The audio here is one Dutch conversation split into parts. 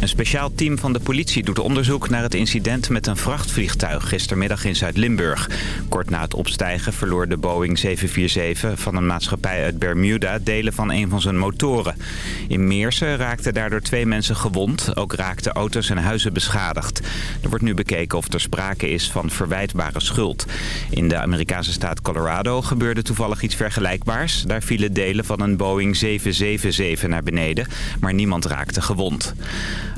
Een speciaal team van de politie doet onderzoek naar het incident met een vrachtvliegtuig gistermiddag in Zuid-Limburg. Kort na het opstijgen verloor de Boeing 747 van een maatschappij uit Bermuda delen van een van zijn motoren. In Meersen raakten daardoor twee mensen gewond. Ook raakten auto's en huizen beschadigd. Er wordt nu bekeken of er sprake is van verwijtbare schuld. In de Amerikaanse staat Colorado gebeurde toevallig iets vergelijkbaars. Daar vielen delen van een Boeing 777 naar beneden, maar niemand raakte gewond.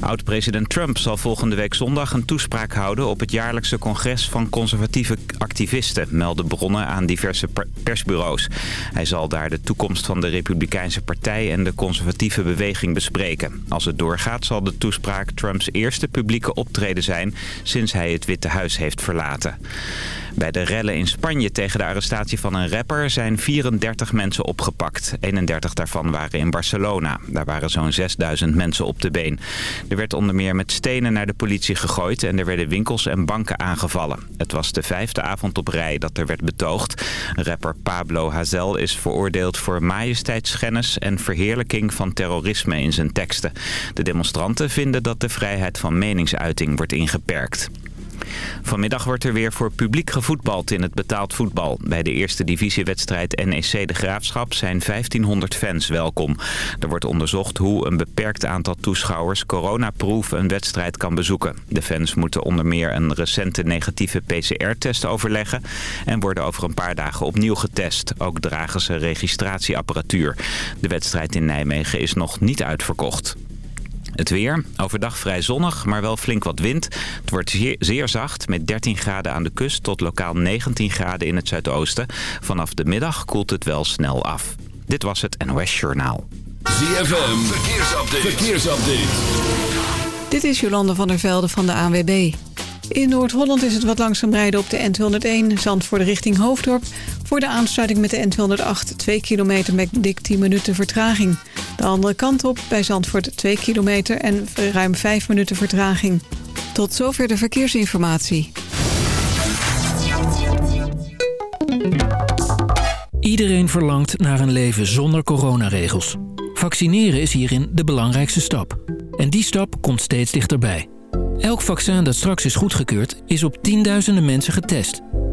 Oud-president Trump zal volgende week zondag een toespraak houden op het jaarlijkse congres van conservatieve activisten, melden bronnen aan diverse persbureaus. Hij zal daar de toekomst van de Republikeinse Partij en de conservatieve beweging bespreken. Als het doorgaat zal de toespraak Trumps eerste publieke optreden zijn sinds hij het Witte Huis heeft verlaten. Bij de rellen in Spanje tegen de arrestatie van een rapper zijn 34 mensen opgepakt. 31 daarvan waren in Barcelona. Daar waren zo'n 6000 mensen op de been. Er werd onder meer met stenen naar de politie gegooid en er werden winkels en banken aangevallen. Het was de vijfde avond op rij dat er werd betoogd. Rapper Pablo Hazel is veroordeeld voor majesteitsschennis en verheerlijking van terrorisme in zijn teksten. De demonstranten vinden dat de vrijheid van meningsuiting wordt ingeperkt. Vanmiddag wordt er weer voor publiek gevoetbald in het betaald voetbal. Bij de eerste divisiewedstrijd NEC De Graafschap zijn 1500 fans welkom. Er wordt onderzocht hoe een beperkt aantal toeschouwers coronaproof een wedstrijd kan bezoeken. De fans moeten onder meer een recente negatieve PCR-test overleggen... en worden over een paar dagen opnieuw getest. Ook dragen ze registratieapparatuur. De wedstrijd in Nijmegen is nog niet uitverkocht. Het weer. Overdag vrij zonnig, maar wel flink wat wind. Het wordt zeer, zacht met 13 graden aan de kust tot lokaal 19 graden in het zuidoosten. Vanaf de middag koelt het wel snel af. Dit was het NOS Journaal. ZFM. Verkeersupdate. Verkeersupdate. Dit is Jolande van der Velde van de ANWB. In Noord-Holland is het wat langzaam rijden op de N201 Zandvoort richting Hoofddorp. Voor de aansluiting met de N208 2 kilometer met dik 10 minuten vertraging. De andere kant op bij Zandvoort 2 kilometer en ruim 5 minuten vertraging. Tot zover de verkeersinformatie. Iedereen verlangt naar een leven zonder coronaregels. Vaccineren is hierin de belangrijkste stap. En die stap komt steeds dichterbij. Elk vaccin dat straks is goedgekeurd is op tienduizenden mensen getest.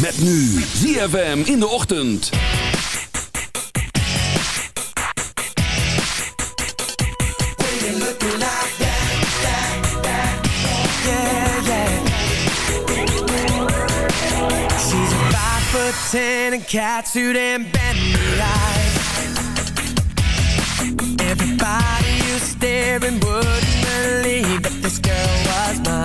Met nu ZFM in de ochtend. Ten and catsuit and bendy eyes. Everybody you staring wouldn't believe that this girl was mine.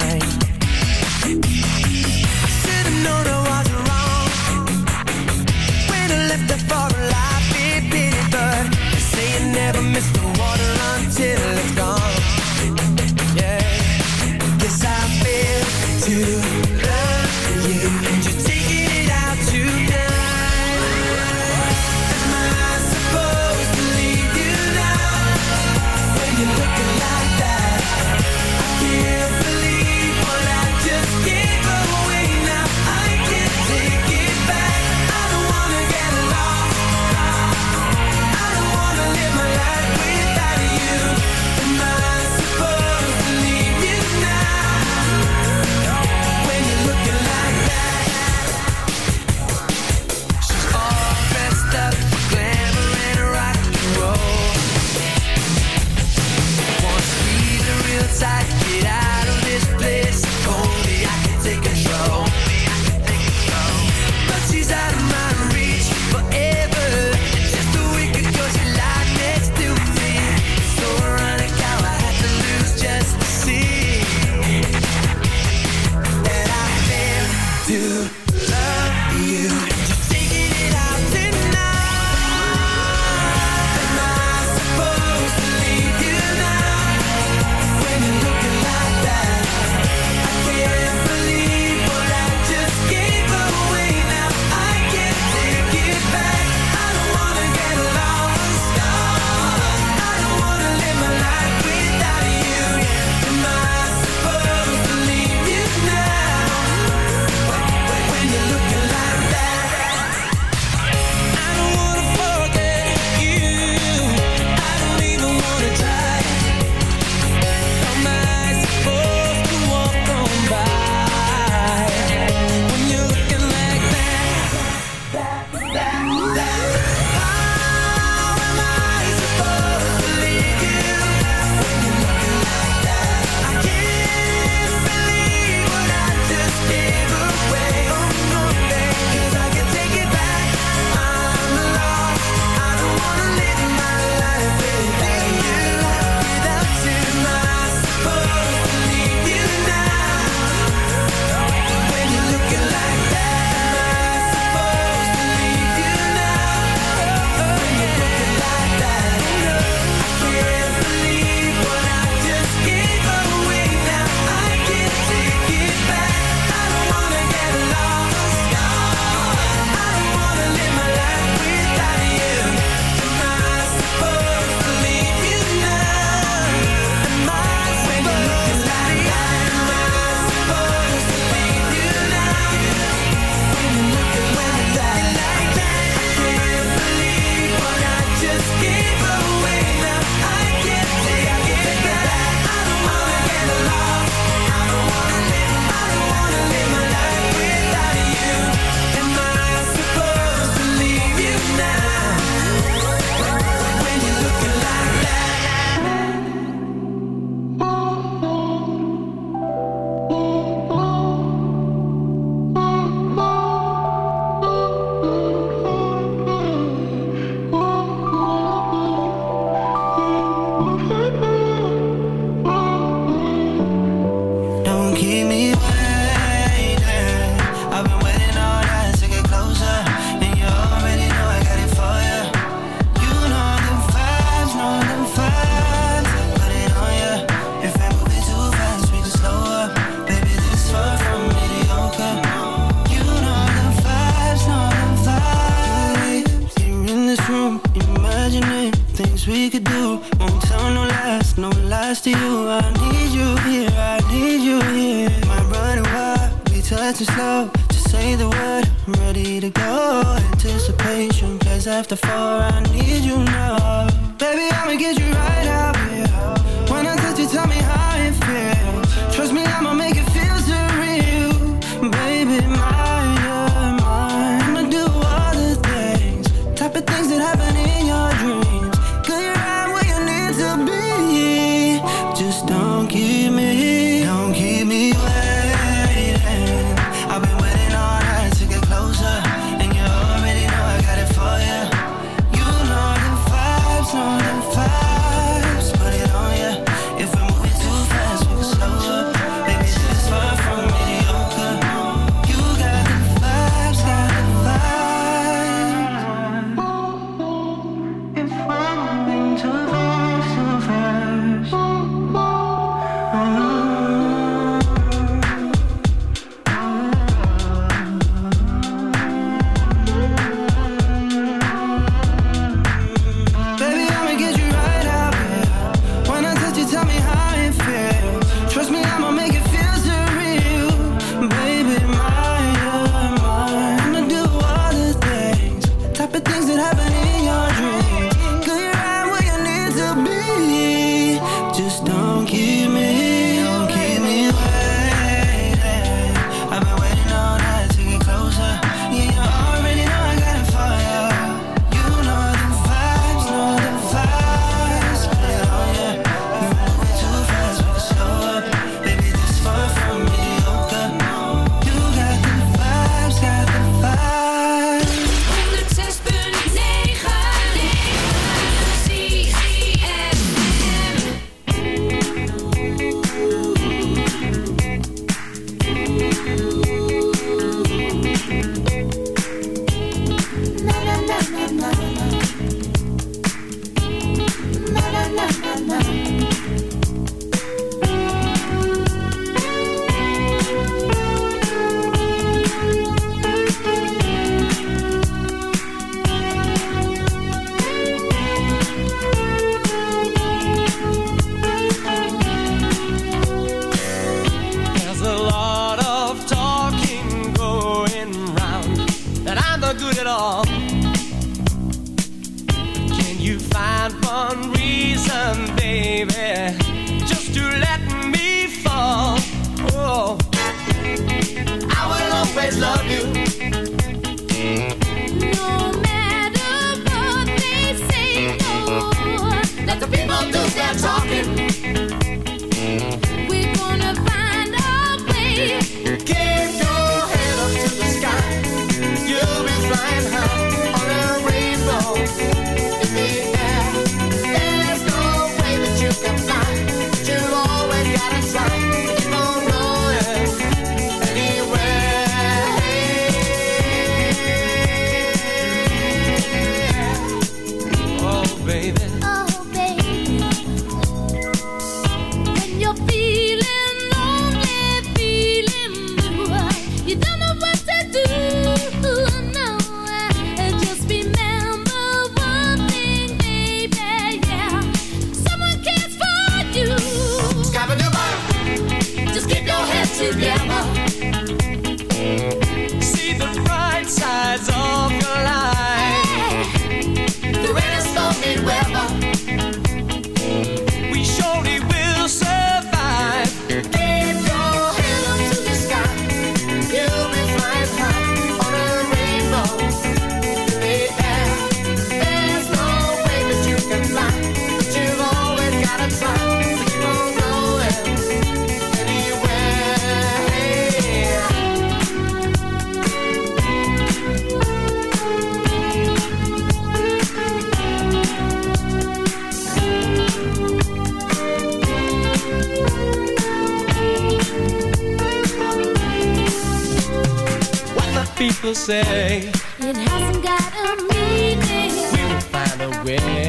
the same. It hasn't got a meaning. We will find a way.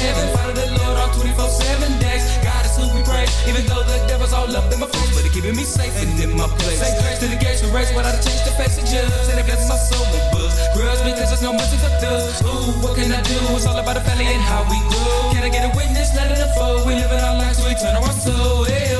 heaven. Follow the Lord all 24 7 days. God is who we praise, even though the devil's all up in my face, but he keeping me safe and in my place. Say grace to the gates, we race without a change to face the judge. And bless my soul with books. Grudge because there's no mercy for thugs. Ooh, what can I do? It's all about the family and how we grow. Can I get a witness? Let it unfold. We live in our lives, we turn our soul. Hey,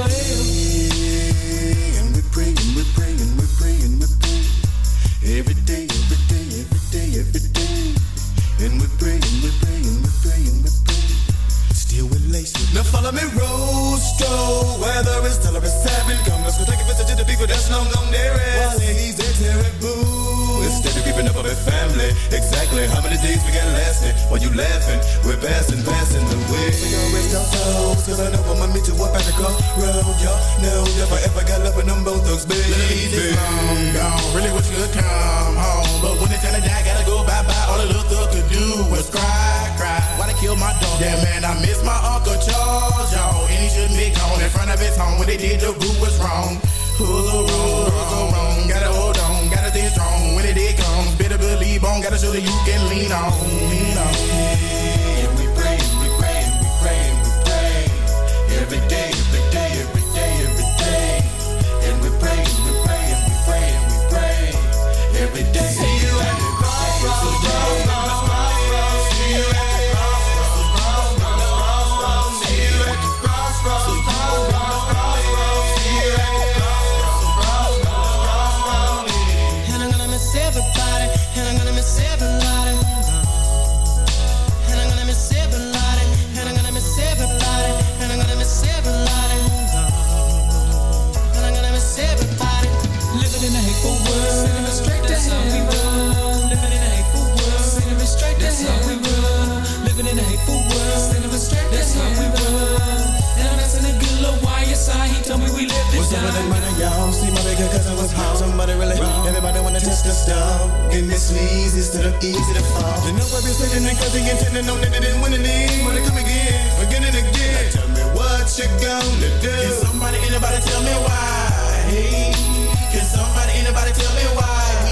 follow me, Rosto. Whether it's till it's seven. Come, let's go take a visit to the people that's long gone there is. While ladies, they're terrible. Instead of keeping up with family. Exactly how many days we got lasting? While you laughing, we're passing, passing the way. We gon' rest our souls, cause I know I'ma meet you up at the crossroad. Y'all know if I ever got love with them both thugs, baby. Ladies, long gone. Really wish you could come home. But when it's time to die, gotta go bye bye. All the little thug could do was cry. Why they kill my dog? Yeah, man, I miss my Uncle Charles, y'all. And he shouldn't be gone in front of his home. When they did, the group was wrong. Who's so wrong? Who's so wrong? Gotta hold on, gotta stay strong. When it did comes, better believe on. Gotta show that you can lean on, lean on. And we praying, we praying, we praying, we praying. Every day, every day, every day, every day. And we praying, we praying, we praying, we praying. Every day. Living in a hateful world. Straight to hell. we roll. Living in a hateful world. Me straight to hell. we roll. Living in a hateful world. Me straight to hell. we roll. And I'm asking a good little YSI. He told me we live this What's up with that money, y'all? See my bigger cousin was home. Somebody really wrong. Everybody wanna test the stuff. And this leads instead of easy to fall. You know I've been sitting and cause he intended on that it didn't win any. Wanna come again, again and again. Now tell me what you gonna do. Can somebody, anybody tell me why? Can somebody, anybody tell me why?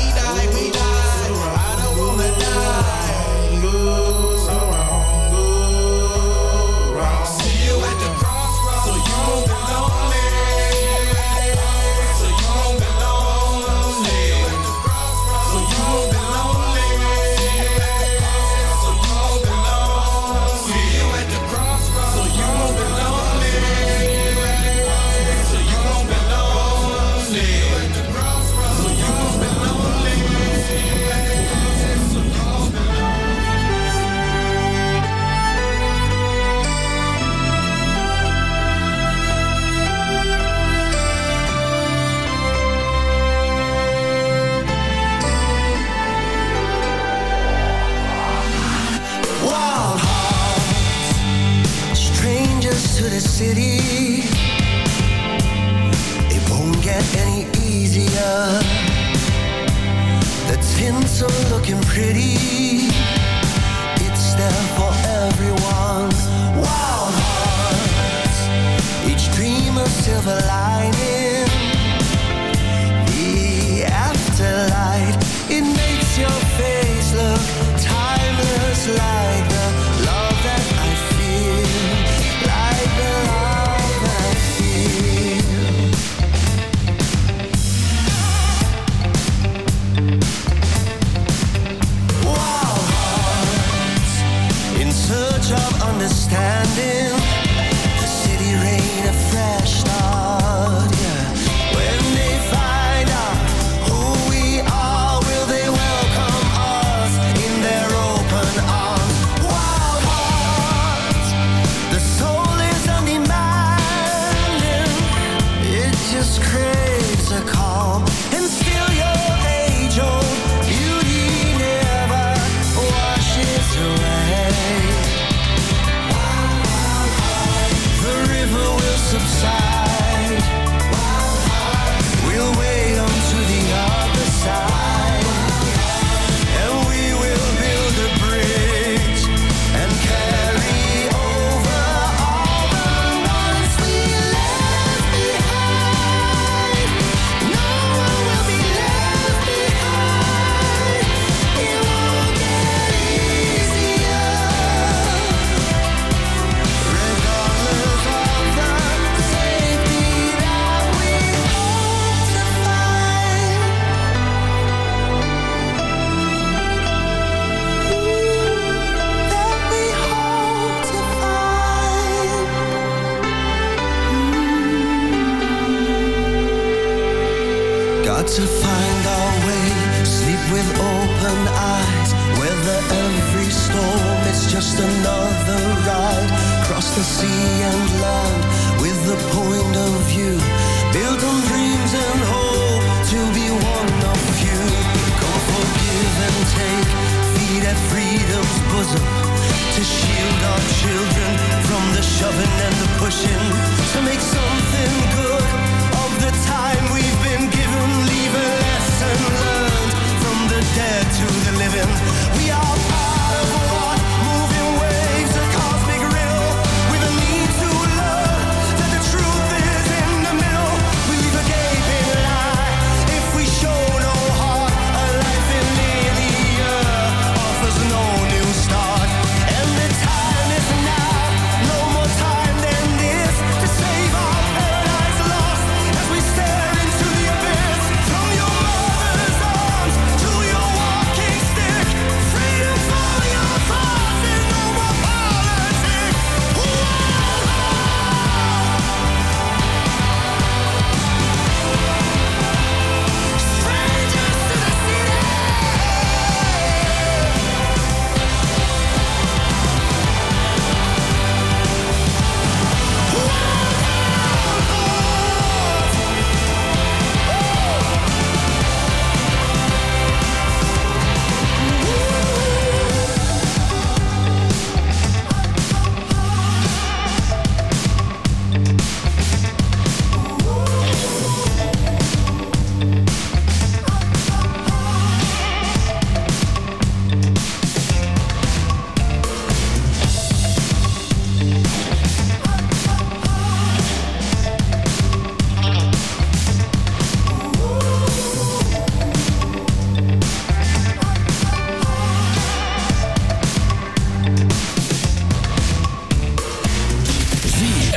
Looking pretty. It's there for everyone. Wild hearts, each dream a silver lining. The afterlight, it makes your face look timeless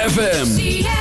ZFM.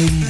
Ladies.